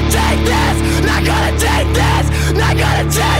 gonna take this, not gonna take this, not gonna take